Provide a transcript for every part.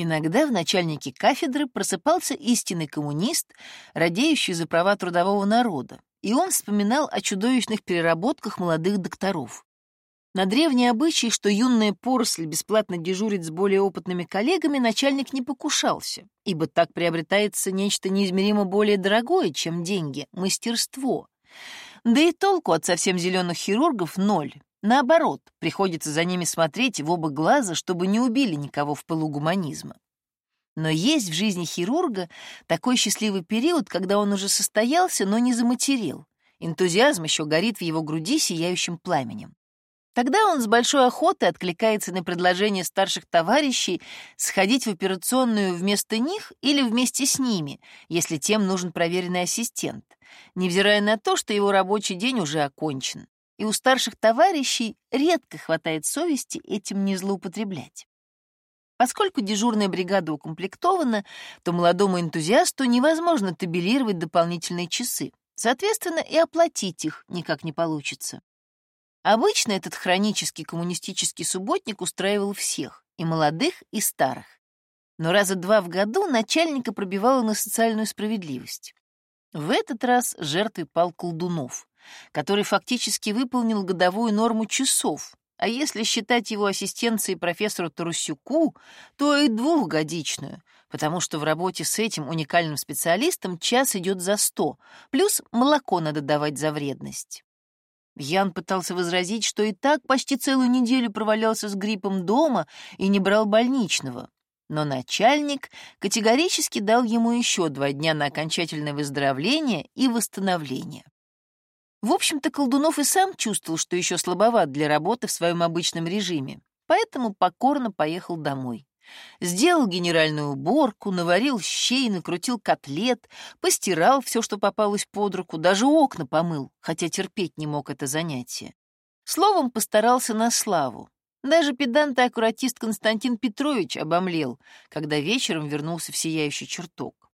Иногда в начальнике кафедры просыпался истинный коммунист, радеющий за права трудового народа, и он вспоминал о чудовищных переработках молодых докторов. На древний обычай, что юная поросль бесплатно дежурит с более опытными коллегами, начальник не покушался, ибо так приобретается нечто неизмеримо более дорогое, чем деньги — мастерство. Да и толку от совсем зеленых хирургов ноль. Наоборот, приходится за ними смотреть в оба глаза, чтобы не убили никого в пылу гуманизма. Но есть в жизни хирурга такой счастливый период, когда он уже состоялся, но не заматерил. Энтузиазм еще горит в его груди сияющим пламенем. Тогда он с большой охотой откликается на предложение старших товарищей сходить в операционную вместо них или вместе с ними, если тем нужен проверенный ассистент, невзирая на то, что его рабочий день уже окончен и у старших товарищей редко хватает совести этим не злоупотреблять. Поскольку дежурная бригада укомплектована, то молодому энтузиасту невозможно табелировать дополнительные часы, соответственно, и оплатить их никак не получится. Обычно этот хронический коммунистический субботник устраивал всех, и молодых, и старых. Но раза два в году начальника пробивало на социальную справедливость. В этот раз жертвой пал Колдунов, который фактически выполнил годовую норму часов, а если считать его ассистенцией профессору Тарусюку, то и двухгодичную, потому что в работе с этим уникальным специалистом час идет за сто, плюс молоко надо давать за вредность. Ян пытался возразить, что и так почти целую неделю провалялся с гриппом дома и не брал больничного. Но начальник категорически дал ему еще два дня на окончательное выздоровление и восстановление. В общем-то, Колдунов и сам чувствовал, что еще слабоват для работы в своем обычном режиме, поэтому покорно поехал домой. Сделал генеральную уборку, наварил щей, накрутил котлет, постирал все, что попалось под руку, даже окна помыл, хотя терпеть не мог это занятие. Словом, постарался на славу. Даже педант и аккуратист Константин Петрович обомлел, когда вечером вернулся в сияющий чертог.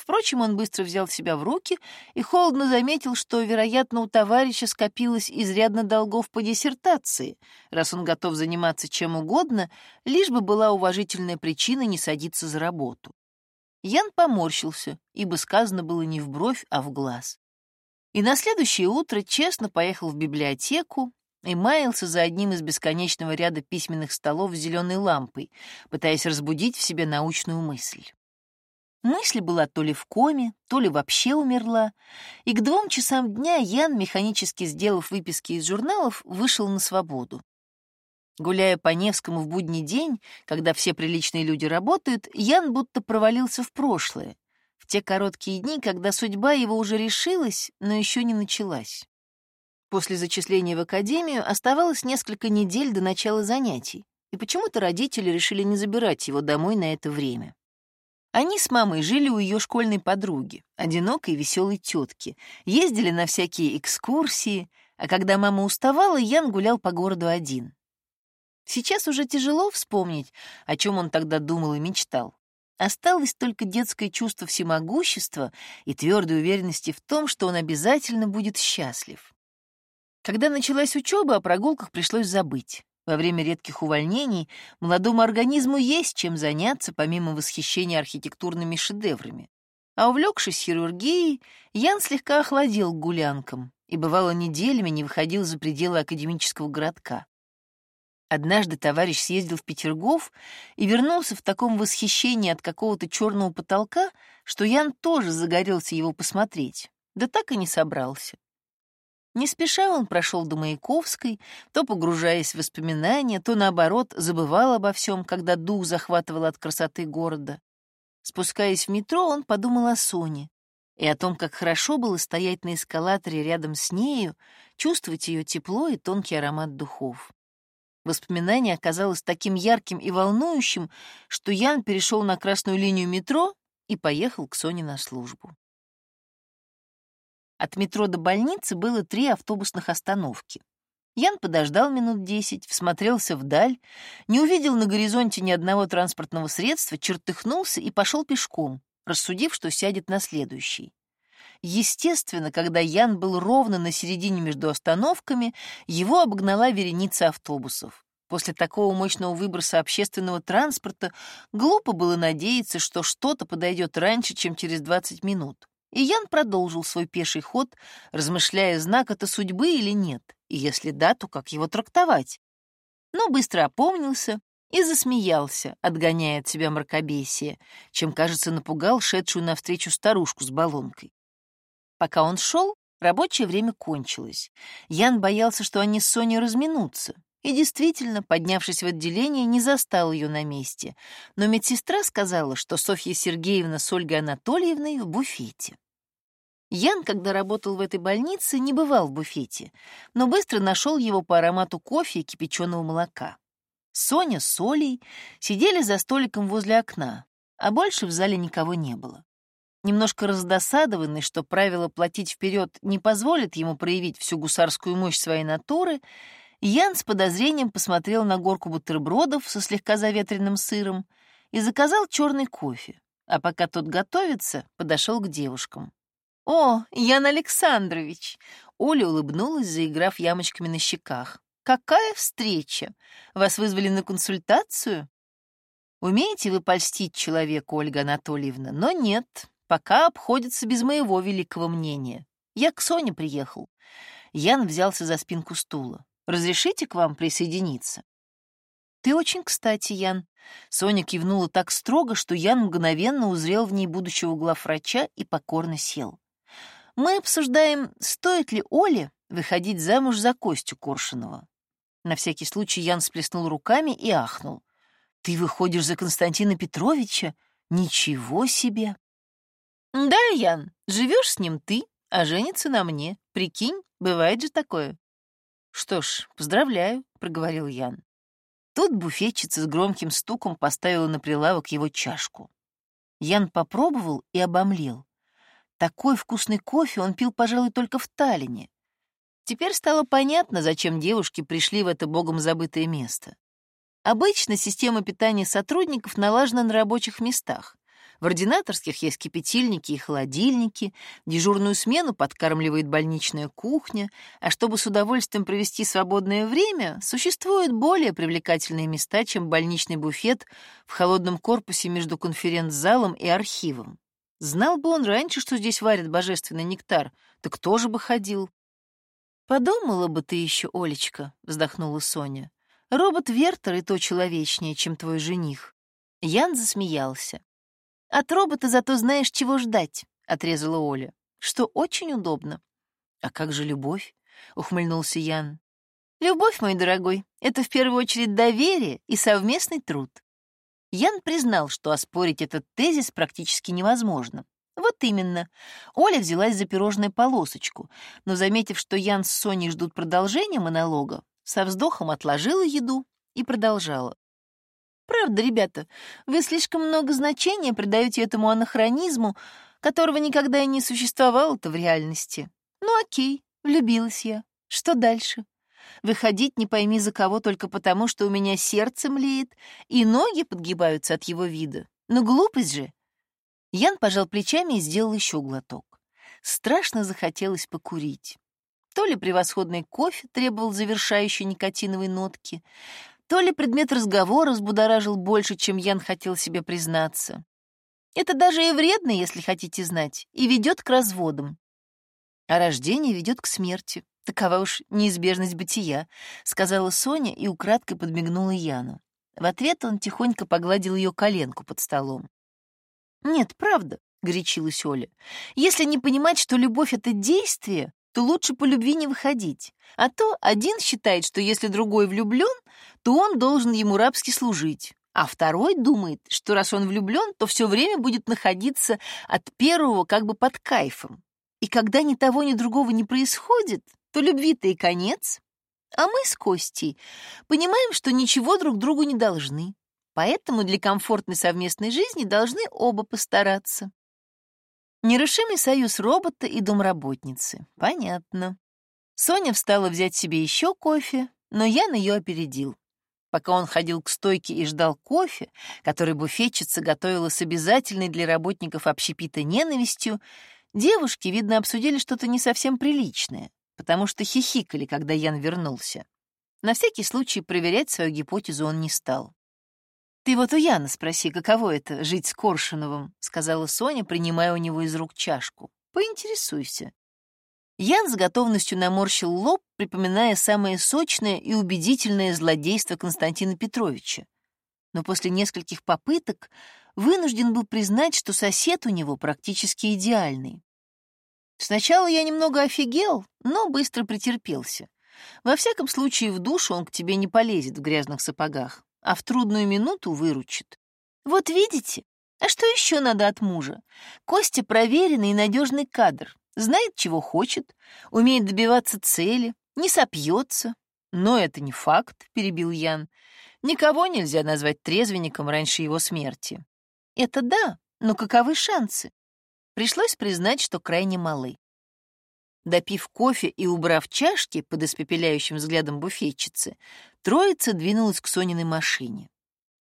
Впрочем, он быстро взял себя в руки и холодно заметил, что, вероятно, у товарища скопилось изрядно долгов по диссертации, раз он готов заниматься чем угодно, лишь бы была уважительная причина не садиться за работу. Ян поморщился, ибо сказано было не в бровь, а в глаз. И на следующее утро честно поехал в библиотеку и маялся за одним из бесконечного ряда письменных столов с зеленой лампой, пытаясь разбудить в себе научную мысль. Мысль была то ли в коме, то ли вообще умерла, и к двум часам дня Ян, механически сделав выписки из журналов, вышел на свободу. Гуляя по Невскому в будний день, когда все приличные люди работают, Ян будто провалился в прошлое, в те короткие дни, когда судьба его уже решилась, но еще не началась. После зачисления в академию оставалось несколько недель до начала занятий, и почему-то родители решили не забирать его домой на это время. Они с мамой жили у ее школьной подруги, одинокой веселой тетки, ездили на всякие экскурсии, а когда мама уставала, Ян гулял по городу один. Сейчас уже тяжело вспомнить, о чем он тогда думал и мечтал. Осталось только детское чувство всемогущества и твердой уверенности в том, что он обязательно будет счастлив. Когда началась учеба, о прогулках пришлось забыть. Во время редких увольнений молодому организму есть чем заняться, помимо восхищения архитектурными шедеврами. А увлекшись хирургией, Ян слегка охладел к гулянкам и, бывало, неделями не выходил за пределы академического городка. Однажды товарищ съездил в Петергоф и вернулся в таком восхищении от какого-то черного потолка, что Ян тоже загорелся его посмотреть, да так и не собрался. Не спеша он прошел до Маяковской, то погружаясь в воспоминания, то, наоборот, забывал обо всем, когда дух захватывал от красоты города. Спускаясь в метро, он подумал о Соне и о том, как хорошо было стоять на эскалаторе рядом с нею, чувствовать ее тепло и тонкий аромат духов. Воспоминание оказалось таким ярким и волнующим, что Ян перешел на красную линию метро и поехал к Соне на службу. От метро до больницы было три автобусных остановки. Ян подождал минут десять, всмотрелся вдаль, не увидел на горизонте ни одного транспортного средства, чертыхнулся и пошел пешком, рассудив, что сядет на следующий. Естественно, когда Ян был ровно на середине между остановками, его обогнала вереница автобусов. После такого мощного выброса общественного транспорта глупо было надеяться, что что-то подойдет раньше, чем через 20 минут. И Ян продолжил свой пеший ход, размышляя, знак это судьбы или нет, и если да, то как его трактовать. Но быстро опомнился и засмеялся, отгоняя от себя мракобесие, чем, кажется, напугал шедшую навстречу старушку с баллонкой. Пока он шел, рабочее время кончилось. Ян боялся, что они с Соней разминутся, и действительно, поднявшись в отделение, не застал ее на месте. Но медсестра сказала, что Софья Сергеевна с Ольгой Анатольевной в буфете. Ян, когда работал в этой больнице, не бывал в буфете, но быстро нашел его по аромату кофе и кипяченого молока. Соня с Олей сидели за столиком возле окна, а больше в зале никого не было. Немножко раздосадованный, что правило платить вперед не позволит ему проявить всю гусарскую мощь своей натуры, Ян с подозрением посмотрел на горку бутербродов со слегка заветренным сыром и заказал черный кофе, а пока тот готовится, подошел к девушкам. «О, Ян Александрович!» Оля улыбнулась, заиграв ямочками на щеках. «Какая встреча! Вас вызвали на консультацию?» «Умеете вы польстить человеку, Ольга Анатольевна, но нет, пока обходится без моего великого мнения. Я к Соне приехал». Ян взялся за спинку стула. Разрешите к вам присоединиться?» «Ты очень кстати, Ян». Соня кивнула так строго, что Ян мгновенно узрел в ней будущего главврача и покорно сел. «Мы обсуждаем, стоит ли Оле выходить замуж за Костю Коршунова». На всякий случай Ян сплеснул руками и ахнул. «Ты выходишь за Константина Петровича? Ничего себе!» «Да, Ян, живешь с ним ты, а женится на мне. Прикинь, бывает же такое». «Что ж, поздравляю», — проговорил Ян. Тут буфетчица с громким стуком поставила на прилавок его чашку. Ян попробовал и обомлел. Такой вкусный кофе он пил, пожалуй, только в Таллине. Теперь стало понятно, зачем девушки пришли в это богом забытое место. Обычно система питания сотрудников налажена на рабочих местах. В ординаторских есть кипятильники и холодильники, дежурную смену подкармливает больничная кухня, а чтобы с удовольствием провести свободное время, существуют более привлекательные места, чем больничный буфет в холодном корпусе между конференц-залом и архивом. Знал бы он раньше, что здесь варят божественный нектар, так кто же бы ходил? «Подумала бы ты еще, Олечка», — вздохнула Соня. «Робот Вертер и то человечнее, чем твой жених». Ян засмеялся. От робота зато знаешь, чего ждать, отрезала Оля, что очень удобно. А как же любовь? ухмыльнулся Ян. Любовь, мой дорогой, это в первую очередь доверие и совместный труд. Ян признал, что оспорить этот тезис практически невозможно. Вот именно. Оля взялась за пирожное полосочку, но, заметив, что Ян с Соней ждут продолжения монолога, со вздохом отложила еду и продолжала. Правда, ребята, вы слишком много значения придаете этому анахронизму, которого никогда и не существовало-то в реальности. Ну окей, влюбилась я. Что дальше? Выходить не пойми за кого только потому, что у меня сердце млеет и ноги подгибаются от его вида. Ну глупость же. Ян пожал плечами и сделал еще глоток. Страшно захотелось покурить. То ли превосходный кофе требовал завершающей никотиновой нотки, то ли предмет разговора взбудоражил больше, чем Ян хотел себе признаться. Это даже и вредно, если хотите знать, и ведет к разводам. А рождение ведет к смерти. Такова уж неизбежность бытия, сказала Соня и украдкой подмигнула Яну. В ответ он тихонько погладил ее коленку под столом. «Нет, правда», — горячилась Оля, — «если не понимать, что любовь — это действие, то лучше по любви не выходить. А то один считает, что если другой влюблен, то он должен ему рабски служить. А второй думает, что раз он влюблен, то все время будет находиться от первого как бы под кайфом. И когда ни того, ни другого не происходит, то любви-то и конец. А мы с Костей понимаем, что ничего друг другу не должны. Поэтому для комфортной совместной жизни должны оба постараться. Нерушимый союз робота и домработницы. Понятно. Соня встала взять себе еще кофе, но Ян ее опередил. Пока он ходил к стойке и ждал кофе, который буфетчица готовила с обязательной для работников общепита ненавистью, девушки, видно, обсудили что-то не совсем приличное, потому что хихикали, когда Ян вернулся. На всякий случай проверять свою гипотезу он не стал. «Ты вот у Яна спроси, каково это — жить с Коршуновым», — сказала Соня, принимая у него из рук чашку. «Поинтересуйся». Ян с готовностью наморщил лоб, припоминая самое сочное и убедительное злодейство Константина Петровича. Но после нескольких попыток вынужден был признать, что сосед у него практически идеальный. Сначала я немного офигел, но быстро претерпелся. Во всяком случае, в душу он к тебе не полезет в грязных сапогах, а в трудную минуту выручит. Вот видите? А что еще надо от мужа? Костя проверенный и надежный кадр, знает, чего хочет, умеет добиваться цели, не сопьется. Но это не факт, перебил Ян. Никого нельзя назвать трезвенником раньше его смерти. Это да, но каковы шансы? Пришлось признать, что крайне малы. Допив кофе и убрав чашки под испепеляющим взглядом буфетчицы, троица двинулась к Сониной машине.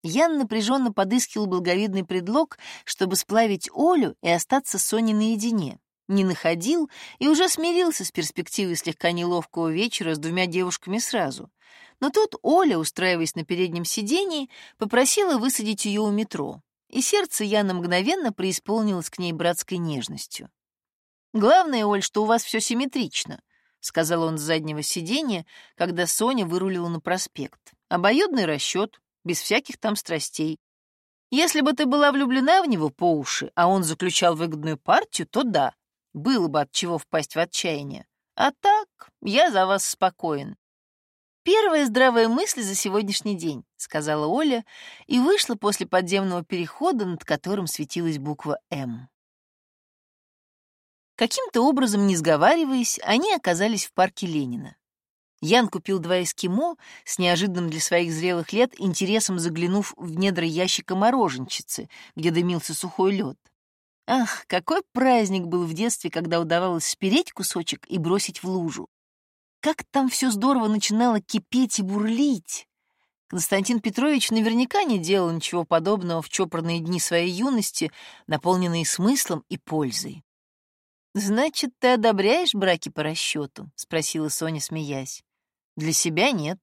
Ян напряженно подыскивал благовидный предлог, чтобы сплавить Олю и остаться с Соней наедине. Не находил и уже смирился с перспективой слегка неловкого вечера с двумя девушками сразу. Но тут Оля, устраиваясь на переднем сидении, попросила высадить ее у метро, и сердце Яна мгновенно преисполнилось к ней братской нежностью. «Главное, Оль, что у вас все симметрично», — сказал он с заднего сиденья, когда Соня вырулила на проспект. «Обоюдный расчет, без всяких там страстей. Если бы ты была влюблена в него по уши, а он заключал выгодную партию, то да, было бы от чего впасть в отчаяние. А так, я за вас спокоен». «Первая здравая мысль за сегодняшний день», — сказала Оля и вышла после подземного перехода, над которым светилась буква «М». Каким-то образом, не сговариваясь, они оказались в парке Ленина. Ян купил два эскимо, с неожиданным для своих зрелых лет интересом заглянув в недра ящика мороженщицы, где дымился сухой лед. Ах, какой праздник был в детстве, когда удавалось спереть кусочек и бросить в лужу. Как там все здорово начинало кипеть и бурлить. Константин Петрович наверняка не делал ничего подобного в чопорные дни своей юности, наполненные смыслом и пользой. «Значит, ты одобряешь браки по расчету?» — спросила Соня, смеясь. «Для себя нет.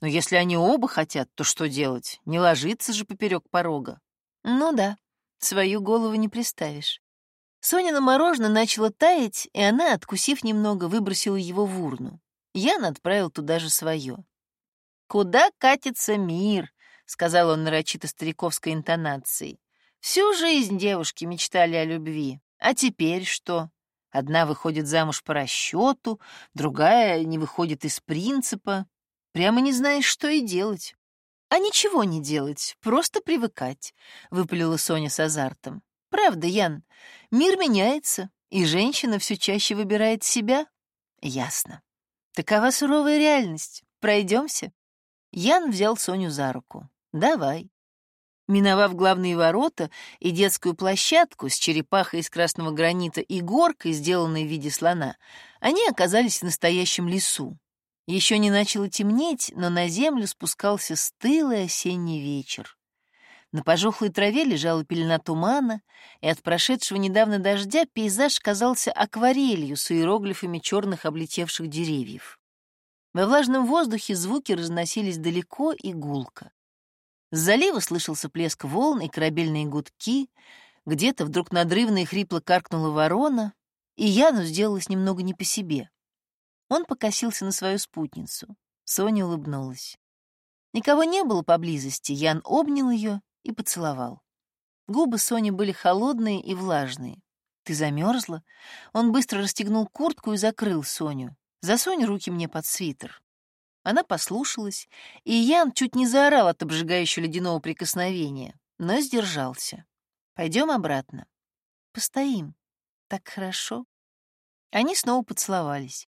Но если они оба хотят, то что делать? Не ложиться же поперек порога». «Ну да, свою голову не приставишь». Соня на мороженое начала таять, и она, откусив немного, выбросила его в урну. Ян отправил туда же свое. «Куда катится мир?» — сказал он нарочито стариковской интонацией. «Всю жизнь девушки мечтали о любви. А теперь что? Одна выходит замуж по расчету, другая не выходит из принципа. Прямо не знаешь, что и делать. А ничего не делать, просто привыкать, — выпалила Соня с азартом. Правда, Ян, мир меняется, и женщина все чаще выбирает себя. Ясно. Такова суровая реальность. Пройдемся. Ян взял Соню за руку. Давай. Миновав главные ворота и детскую площадку с черепахой из красного гранита и горкой, сделанной в виде слона, они оказались в настоящем лесу. Еще не начало темнеть, но на землю спускался стылый осенний вечер. На пожухлой траве лежала пелена тумана, и от прошедшего недавно дождя пейзаж казался акварелью с иероглифами черных облетевших деревьев. Во влажном воздухе звуки разносились далеко и гулко. С залива слышался плеск волн и корабельные гудки, где-то вдруг надрывно и хрипло каркнула ворона, и Яну сделалось немного не по себе. Он покосился на свою спутницу. Соня улыбнулась. Никого не было поблизости, Ян обнял ее и поцеловал. Губы Сони были холодные и влажные. «Ты замерзла?» Он быстро расстегнул куртку и закрыл Соню. «Засунь руки мне под свитер». Она послушалась, и Ян чуть не заорал от обжигающего ледяного прикосновения, но сдержался. Пойдем обратно. Постоим. Так хорошо. Они снова поцеловались.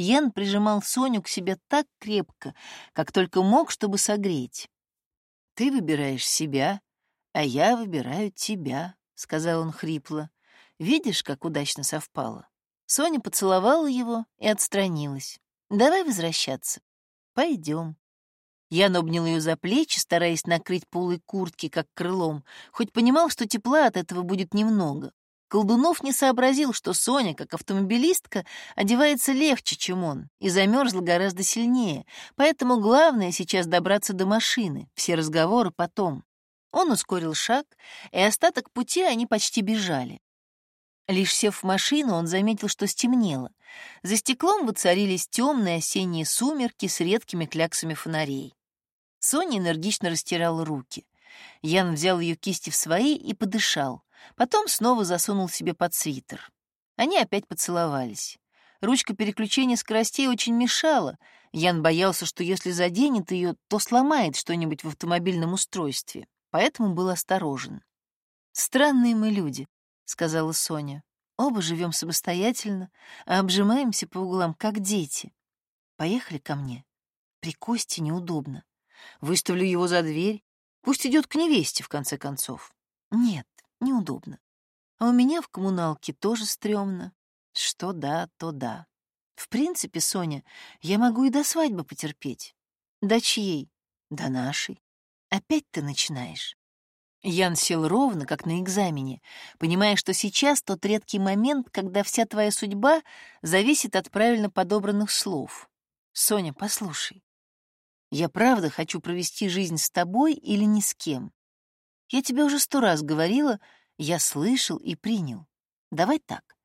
Ян прижимал Соню к себе так крепко, как только мог, чтобы согреть. «Ты выбираешь себя, а я выбираю тебя», — сказал он хрипло. «Видишь, как удачно совпало?» Соня поцеловала его и отстранилась. «Давай возвращаться». Пойдем. Я обнял ее за плечи, стараясь накрыть полой куртки, как крылом, хоть понимал, что тепла от этого будет немного. Колдунов не сообразил, что Соня, как автомобилистка, одевается легче, чем он, и замерзла гораздо сильнее, поэтому главное сейчас добраться до машины, все разговоры потом. Он ускорил шаг, и остаток пути они почти бежали. Лишь сев в машину, он заметил, что стемнело. За стеклом воцарились темные осенние сумерки с редкими кляксами фонарей. Соня энергично растирала руки. Ян взял ее кисти в свои и подышал. Потом снова засунул себе под свитер. Они опять поцеловались. Ручка переключения скоростей очень мешала. Ян боялся, что если заденет ее, то сломает что-нибудь в автомобильном устройстве, поэтому был осторожен. «Странные мы люди», — сказала Соня. «Оба живем самостоятельно, а обжимаемся по углам, как дети. Поехали ко мне. При Косте неудобно. Выставлю его за дверь. Пусть идет к невесте, в конце концов. Нет, неудобно. А у меня в коммуналке тоже стрёмно. Что да, то да. В принципе, Соня, я могу и до свадьбы потерпеть. До чьей? До нашей. Опять ты начинаешь. Ян сел ровно, как на экзамене, понимая, что сейчас тот редкий момент, когда вся твоя судьба зависит от правильно подобранных слов. Соня, послушай. Я правда хочу провести жизнь с тобой или ни с кем. Я тебе уже сто раз говорила, я слышал и принял. Давай так.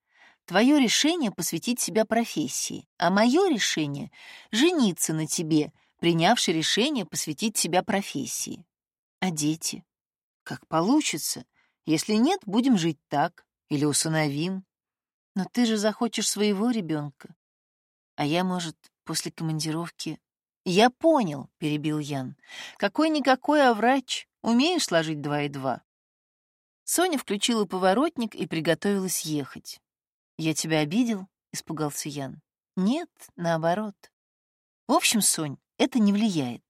Твое решение посвятить себя профессии, а мое решение — жениться на тебе, принявший решение посвятить себя профессии. А дети? Как получится. Если нет, будем жить так. Или усыновим. Но ты же захочешь своего ребенка. А я, может, после командировки... Я понял, — перебил Ян. Какой-никакой, а врач. Умеешь сложить два и два? Соня включила поворотник и приготовилась ехать. «Я тебя обидел?» — испугался Ян. «Нет, наоборот. В общем, Сонь, это не влияет.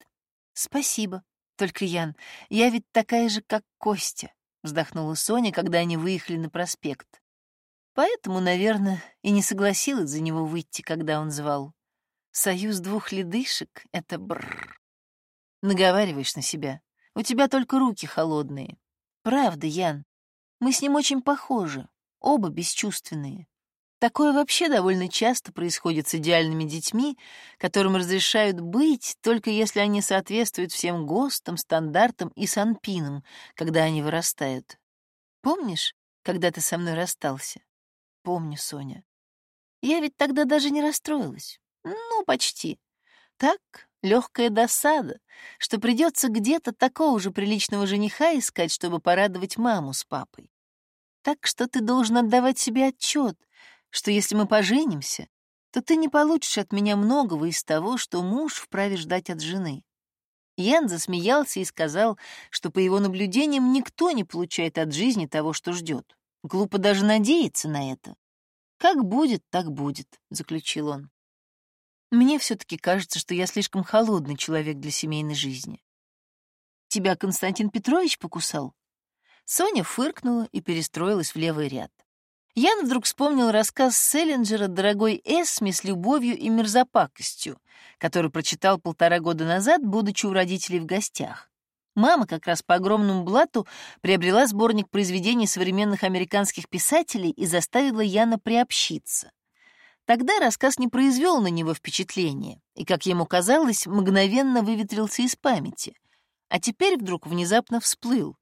Спасибо. Только, Ян, я ведь такая же, как Костя, вздохнула Соня, когда они выехали на проспект. Поэтому, наверное, и не согласилась за него выйти, когда он звал. Союз двух ледышек — это бррр. Наговариваешь на себя. У тебя только руки холодные. Правда, Ян. Мы с ним очень похожи. Оба бесчувственные. Такое вообще довольно часто происходит с идеальными детьми, которым разрешают быть, только если они соответствуют всем ГОСТам, стандартам и санпинам, когда они вырастают. Помнишь, когда ты со мной расстался? Помню, Соня. Я ведь тогда даже не расстроилась. Ну, почти. Так, легкая досада, что придется где-то такого же приличного жениха искать, чтобы порадовать маму с папой. Так что ты должен отдавать себе отчет, что если мы поженимся, то ты не получишь от меня многого из того, что муж вправе ждать от жены. Ян засмеялся и сказал, что по его наблюдениям никто не получает от жизни того, что ждет. Глупо даже надеяться на это. «Как будет, так будет», — заключил он. «Мне все-таки кажется, что я слишком холодный человек для семейной жизни». «Тебя Константин Петрович покусал?» Соня фыркнула и перестроилась в левый ряд. Ян вдруг вспомнил рассказ Селлинджера «Дорогой Эсме с любовью и мерзопакостью», который прочитал полтора года назад, будучи у родителей в гостях. Мама как раз по огромному блату приобрела сборник произведений современных американских писателей и заставила Яна приобщиться. Тогда рассказ не произвел на него впечатления и, как ему казалось, мгновенно выветрился из памяти. А теперь вдруг внезапно всплыл,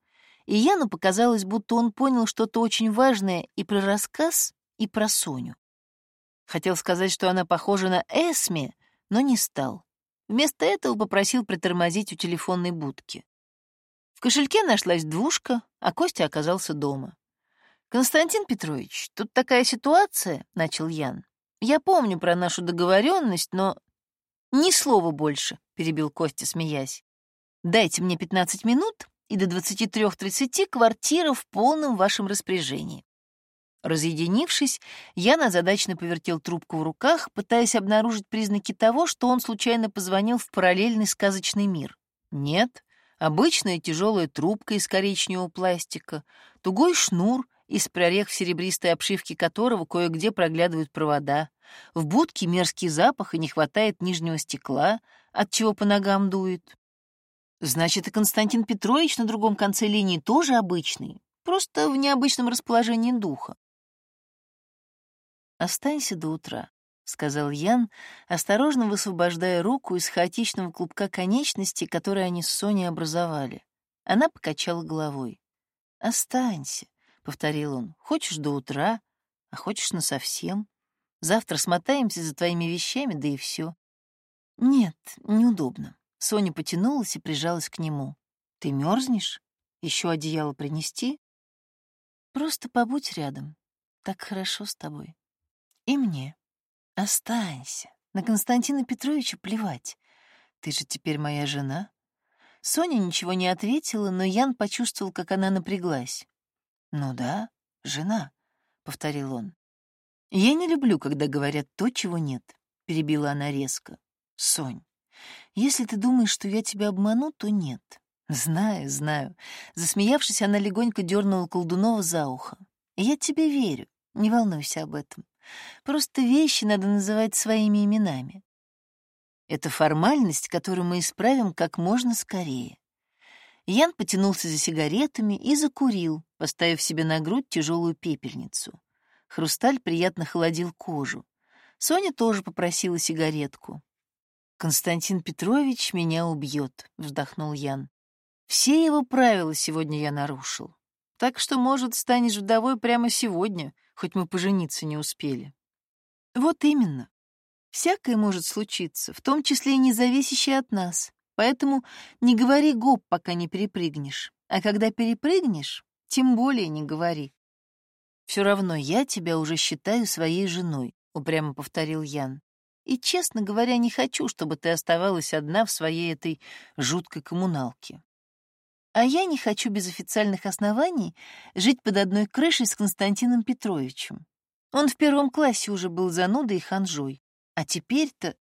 и Яну показалось, будто он понял что-то очень важное и про рассказ, и про Соню. Хотел сказать, что она похожа на Эсме, но не стал. Вместо этого попросил притормозить у телефонной будки. В кошельке нашлась двушка, а Костя оказался дома. «Константин Петрович, тут такая ситуация», — начал Ян. «Я помню про нашу договоренность, но...» «Ни слова больше», — перебил Костя, смеясь. «Дайте мне пятнадцать минут, и до 23.30 квартира в полном вашем распоряжении. Разъединившись, я назадачно повертел трубку в руках, пытаясь обнаружить признаки того, что он случайно позвонил в параллельный сказочный мир. Нет, обычная тяжелая трубка из коричневого пластика, тугой шнур, из прорех в серебристой обшивке которого кое-где проглядывают провода, в будке мерзкий запах и не хватает нижнего стекла, от чего по ногам дует. Значит, и Константин Петрович на другом конце линии тоже обычный, просто в необычном расположении духа. «Останься до утра», — сказал Ян, осторожно высвобождая руку из хаотичного клубка конечностей, которые они с Соней образовали. Она покачала головой. «Останься», — повторил он. «Хочешь до утра, а хочешь насовсем. Завтра смотаемся за твоими вещами, да и все. «Нет, неудобно». Соня потянулась и прижалась к нему. «Ты мерзнешь? Еще одеяло принести?» «Просто побудь рядом. Так хорошо с тобой». «И мне. Останься. На Константина Петровича плевать. Ты же теперь моя жена». Соня ничего не ответила, но Ян почувствовал, как она напряглась. «Ну да, жена», — повторил он. «Я не люблю, когда говорят то, чего нет», — перебила она резко. «Сонь, если ты думаешь, что я тебя обману, то нет». «Знаю, знаю». Засмеявшись, она легонько дернула Колдунова за ухо. «Я тебе верю, не волнуйся об этом. Просто вещи надо называть своими именами. Это формальность, которую мы исправим как можно скорее. Ян потянулся за сигаретами и закурил, поставив себе на грудь тяжелую пепельницу. Хрусталь приятно холодил кожу. Соня тоже попросила сигаретку. «Константин Петрович меня убьет», — вздохнул Ян. «Все его правила сегодня я нарушил. Так что, может, станешь вдовой прямо сегодня, хоть мы пожениться не успели». «Вот именно. Всякое может случиться, в том числе и независящее от нас. Поэтому не говори гоп, пока не перепрыгнешь. А когда перепрыгнешь, тем более не говори. Все равно я тебя уже считаю своей женой, упрямо повторил Ян. И, честно говоря, не хочу, чтобы ты оставалась одна в своей этой жуткой коммуналке. А я не хочу без официальных оснований жить под одной крышей с Константином Петровичем. Он в первом классе уже был занудой и ханжой. А теперь-то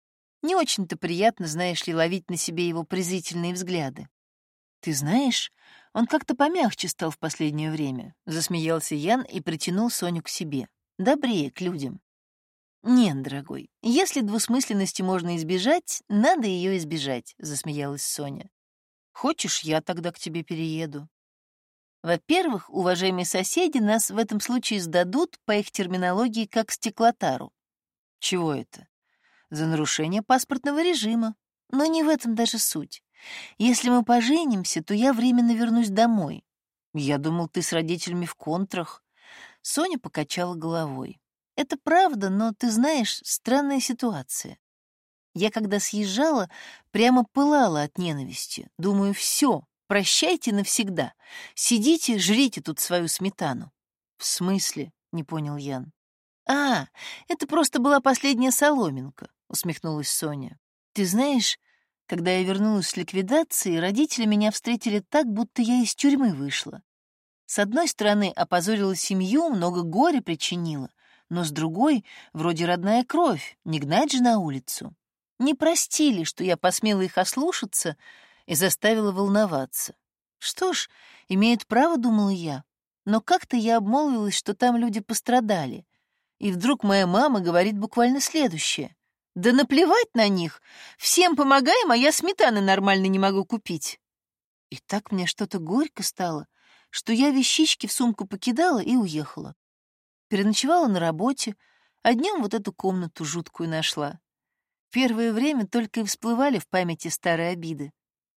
не очень-то приятно, знаешь ли, ловить на себе его презрительные взгляды. Ты знаешь, он как-то помягче стал в последнее время, засмеялся Ян и притянул Соню к себе. Добрее к людям. Нет, дорогой, если двусмысленности можно избежать, надо ее избежать, засмеялась Соня. Хочешь, я тогда к тебе перееду? Во-первых, уважаемые соседи нас в этом случае сдадут по их терминологии как стеклотару. Чего это? За нарушение паспортного режима. Но не в этом даже суть. Если мы поженимся, то я временно вернусь домой. Я думал, ты с родителями в контрах. Соня покачала головой. Это правда, но ты знаешь, странная ситуация. Я когда съезжала, прямо пылала от ненависти. Думаю, все, прощайте навсегда. Сидите, жрите тут свою сметану. В смысле? Не понял Ян. А, это просто была последняя соломинка. — усмехнулась Соня. «Ты знаешь, когда я вернулась с ликвидации, родители меня встретили так, будто я из тюрьмы вышла. С одной стороны, опозорила семью, много горя причинила, но с другой, вроде родная кровь, не гнать же на улицу. Не простили, что я посмела их ослушаться и заставила волноваться. Что ж, имеют право, думала я, но как-то я обмолвилась, что там люди пострадали. И вдруг моя мама говорит буквально следующее. Да наплевать на них. Всем помогаем, а я сметаны нормально не могу купить. И так мне что-то горько стало, что я вещички в сумку покидала и уехала. Переночевала на работе, а днем вот эту комнату жуткую нашла. Первое время только и всплывали в памяти старые обиды.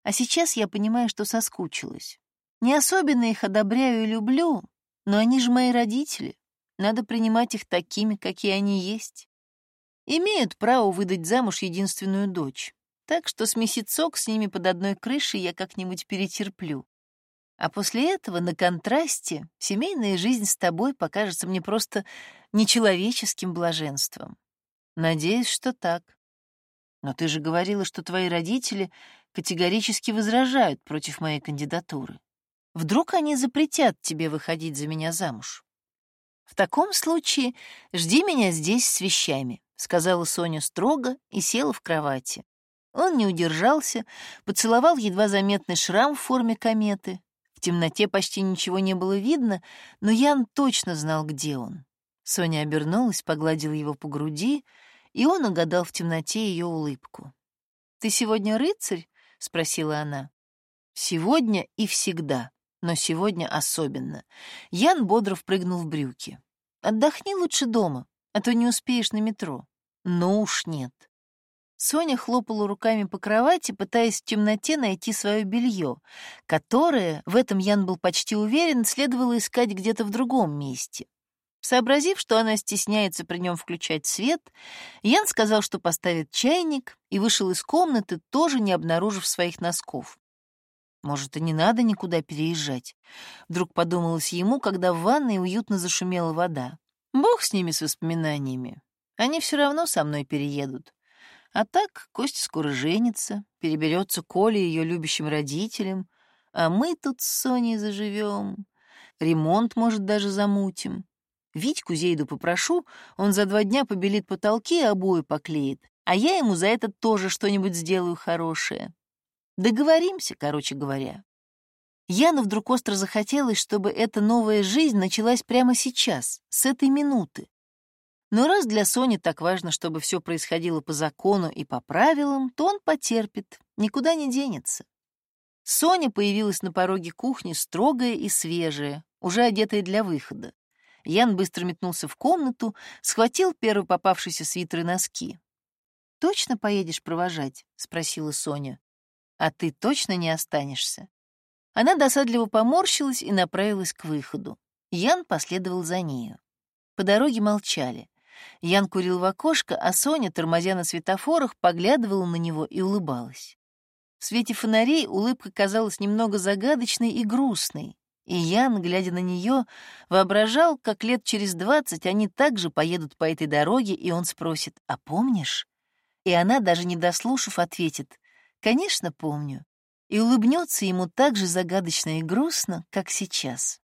А сейчас я понимаю, что соскучилась. Не особенно их одобряю и люблю, но они же мои родители. Надо принимать их такими, какие они есть имеют право выдать замуж единственную дочь. Так что с месяцок с ними под одной крышей я как-нибудь перетерплю. А после этого, на контрасте, семейная жизнь с тобой покажется мне просто нечеловеческим блаженством. Надеюсь, что так. Но ты же говорила, что твои родители категорически возражают против моей кандидатуры. Вдруг они запретят тебе выходить за меня замуж? В таком случае жди меня здесь с вещами сказала Соня строго и села в кровати. Он не удержался, поцеловал едва заметный шрам в форме кометы. В темноте почти ничего не было видно, но Ян точно знал, где он. Соня обернулась, погладила его по груди, и он угадал в темноте ее улыбку. «Ты сегодня рыцарь?» — спросила она. «Сегодня и всегда, но сегодня особенно». Ян бодро впрыгнул в брюки. «Отдохни лучше дома. а то не успеешь на метро». «Ну уж нет». Соня хлопала руками по кровати, пытаясь в темноте найти свое белье, которое, в этом Ян был почти уверен, следовало искать где-то в другом месте. Сообразив, что она стесняется при нем включать свет, Ян сказал, что поставит чайник, и вышел из комнаты, тоже не обнаружив своих носков. Может, и не надо никуда переезжать. Вдруг подумалось ему, когда в ванной уютно зашумела вода. Бог с ними, с воспоминаниями. Они все равно со мной переедут. А так Костя скоро женится, переберется Коле ее любящим родителям, а мы тут с Соней заживем. Ремонт, может, даже замутим. Витьку Зейду попрошу, он за два дня побелит потолки и обои поклеит, а я ему за это тоже что-нибудь сделаю хорошее. Договоримся, короче говоря. Яну вдруг остро захотелось, чтобы эта новая жизнь началась прямо сейчас, с этой минуты. Но раз для Сони так важно, чтобы все происходило по закону и по правилам, то он потерпит, никуда не денется. Соня появилась на пороге кухни, строгая и свежая, уже одетая для выхода. Ян быстро метнулся в комнату, схватил первый попавшийся свитер и носки. «Точно поедешь провожать?» — спросила Соня. «А ты точно не останешься?» Она досадливо поморщилась и направилась к выходу. Ян последовал за нею. По дороге молчали. Ян курил в окошко, а Соня, тормозя на светофорах, поглядывала на него и улыбалась. В свете фонарей улыбка казалась немного загадочной и грустной, и Ян, глядя на нее, воображал, как лет через двадцать они также поедут по этой дороге, и он спросит «А помнишь?» И она, даже не дослушав, ответит «Конечно, помню», и улыбнется ему так же загадочно и грустно, как сейчас.